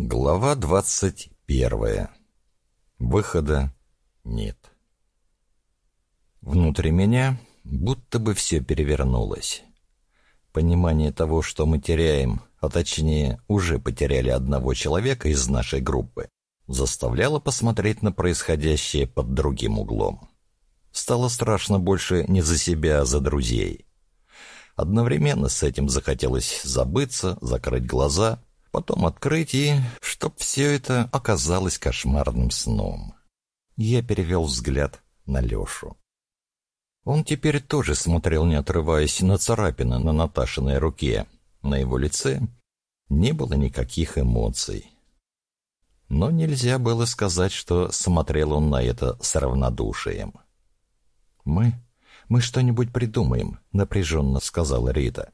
Глава двадцать первая. Выхода нет. Внутри меня будто бы все перевернулось. Понимание того, что мы теряем, а точнее уже потеряли одного человека из нашей группы, заставляло посмотреть на происходящее под другим углом. Стало страшно больше не за себя, а за друзей. Одновременно с этим захотелось забыться, закрыть глаза — потом открыть и... чтоб все это оказалось кошмарным сном. Я перевел взгляд на Лешу. Он теперь тоже смотрел, не отрываясь на царапины на Наташиной руке. На его лице не было никаких эмоций. Но нельзя было сказать, что смотрел он на это с равнодушием. «Мы... мы что-нибудь придумаем», — напряженно сказала Рита.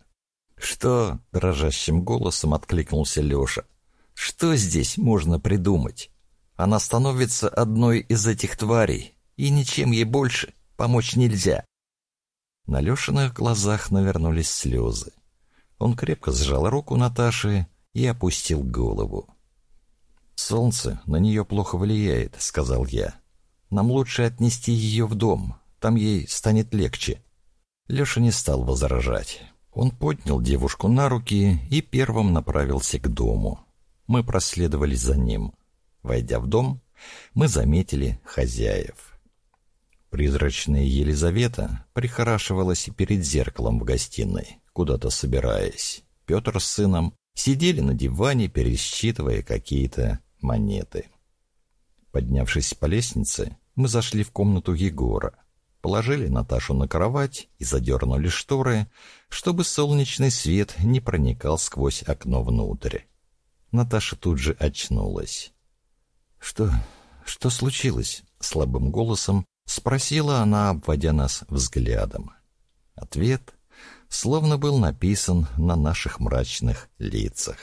«Что?» — дрожащим голосом откликнулся Леша. «Что здесь можно придумать? Она становится одной из этих тварей, и ничем ей больше помочь нельзя». На Лешиных глазах навернулись слезы. Он крепко сжал руку Наташи и опустил голову. «Солнце на нее плохо влияет», — сказал я. «Нам лучше отнести ее в дом, там ей станет легче». Леша не стал возражать. Он поднял девушку на руки и первым направился к дому. Мы проследовали за ним. Войдя в дом, мы заметили хозяев. Призрачная Елизавета прихорашивалась перед зеркалом в гостиной, куда-то собираясь. Петр с сыном сидели на диване, пересчитывая какие-то монеты. Поднявшись по лестнице, мы зашли в комнату Егора положили Наташу на кровать и задернули шторы, чтобы солнечный свет не проникал сквозь окно внутрь. Наташа тут же очнулась. «Что... что случилось?» — слабым голосом спросила она, обводя нас взглядом. Ответ словно был написан на наших мрачных лицах.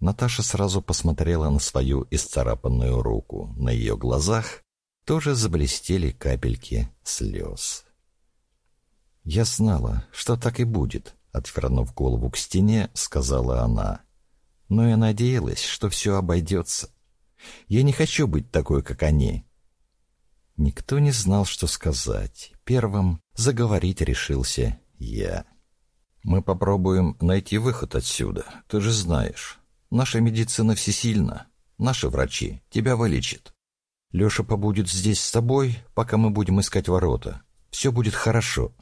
Наташа сразу посмотрела на свою исцарапанную руку. На ее глазах тоже заблестели капельки слез. «Я знала, что так и будет», — отвернув голову к стене, сказала она. «Но я надеялась, что все обойдется. Я не хочу быть такой, как они». Никто не знал, что сказать. Первым заговорить решился я. «Мы попробуем найти выход отсюда, ты же знаешь. Наша медицина всесильна. Наши врачи тебя вылечат. Леша побудет здесь с тобой, пока мы будем искать ворота. Все будет хорошо».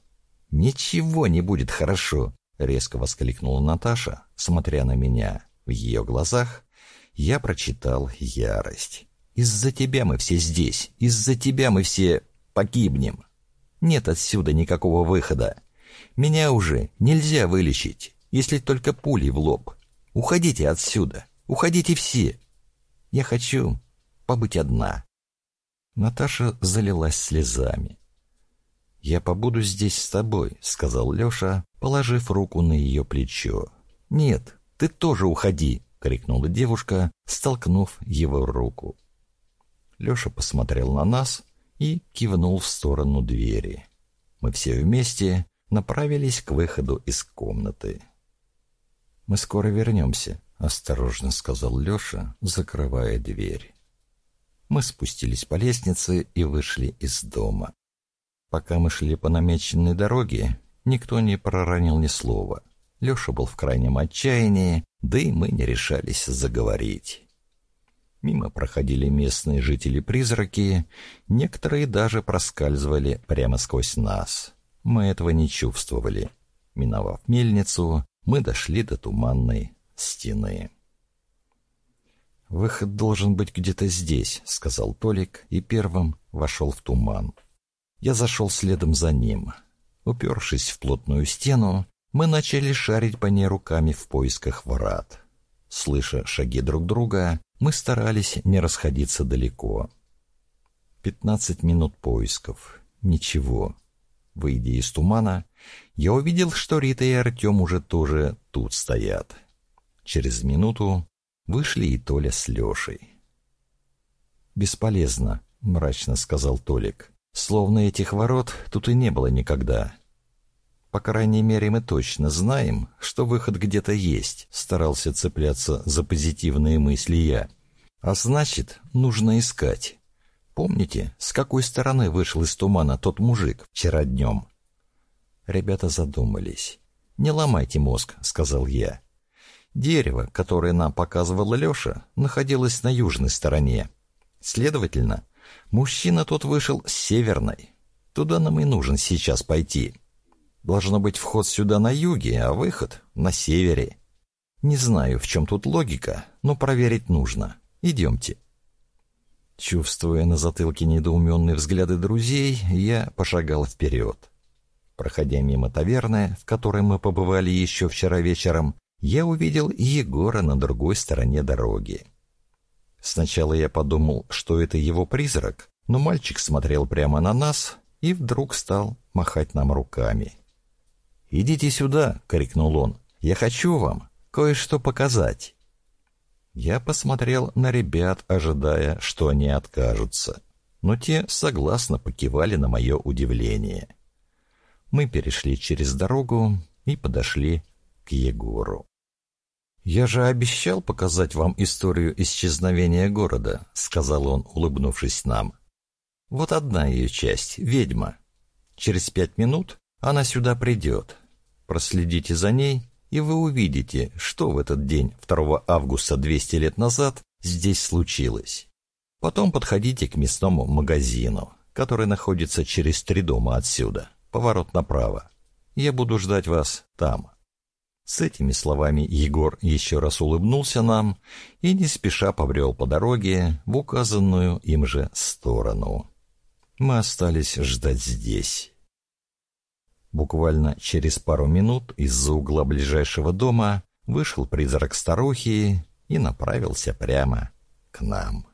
«Ничего не будет хорошо», — резко воскликнула Наташа, смотря на меня. В ее глазах я прочитал ярость. «Из-за тебя мы все здесь, из-за тебя мы все погибнем. Нет отсюда никакого выхода. Меня уже нельзя вылечить, если только пулей в лоб. Уходите отсюда, уходите все. Я хочу побыть одна». Наташа залилась слезами. «Я побуду здесь с тобой», — сказал Леша, положив руку на ее плечо. «Нет, ты тоже уходи», — крикнула девушка, столкнув его руку. Леша посмотрел на нас и кивнул в сторону двери. Мы все вместе направились к выходу из комнаты. «Мы скоро вернемся», — осторожно сказал Леша, закрывая дверь. Мы спустились по лестнице и вышли из дома. Пока мы шли по намеченной дороге, никто не проронил ни слова. Леша был в крайнем отчаянии, да и мы не решались заговорить. Мимо проходили местные жители-призраки, некоторые даже проскальзывали прямо сквозь нас. Мы этого не чувствовали. Миновав мельницу, мы дошли до туманной стены. «Выход должен быть где-то здесь», — сказал Толик и первым вошел в туман. Я зашел следом за ним. Упершись в плотную стену, мы начали шарить по ней руками в поисках врат. Слыша шаги друг друга, мы старались не расходиться далеко. Пятнадцать минут поисков. Ничего. Выйдя из тумана, я увидел, что Рита и Артем уже тоже тут стоят. Через минуту Вышли и Толя с Лешей. «Бесполезно», — мрачно сказал Толик. «Словно этих ворот тут и не было никогда». По крайней мере, мы точно знаем, что выход где-то есть, старался цепляться за позитивные мысли я. А значит, нужно искать. Помните, с какой стороны вышел из тумана тот мужик вчера днем? Ребята задумались. «Не ломайте мозг», — сказал я. Дерево, которое нам показывал Леша, находилось на южной стороне. Следовательно, мужчина тот вышел с северной. Туда нам и нужен сейчас пойти. Должно быть вход сюда на юге, а выход на севере. Не знаю, в чем тут логика, но проверить нужно. Идемте. Чувствуя на затылке недоуменные взгляды друзей, я пошагал вперед. Проходя мимо таверны, в которой мы побывали еще вчера вечером, я увидел Егора на другой стороне дороги. Сначала я подумал, что это его призрак, но мальчик смотрел прямо на нас и вдруг стал махать нам руками. «Идите сюда!» — крикнул он. «Я хочу вам кое-что показать!» Я посмотрел на ребят, ожидая, что они откажутся. Но те согласно покивали на мое удивление. Мы перешли через дорогу и подошли к Егору. «Я же обещал показать вам историю исчезновения города», — сказал он, улыбнувшись нам. «Вот одна ее часть — ведьма. Через пять минут она сюда придет. Проследите за ней, и вы увидите, что в этот день, 2 августа 200 лет назад, здесь случилось. Потом подходите к мясному магазину, который находится через три дома отсюда. Поворот направо. Я буду ждать вас там». С этими словами Егор еще раз улыбнулся нам и не спеша побрел по дороге в указанную им же сторону. Мы остались ждать здесь. Буквально через пару минут из-за угла ближайшего дома вышел призрак старухи и направился прямо к нам.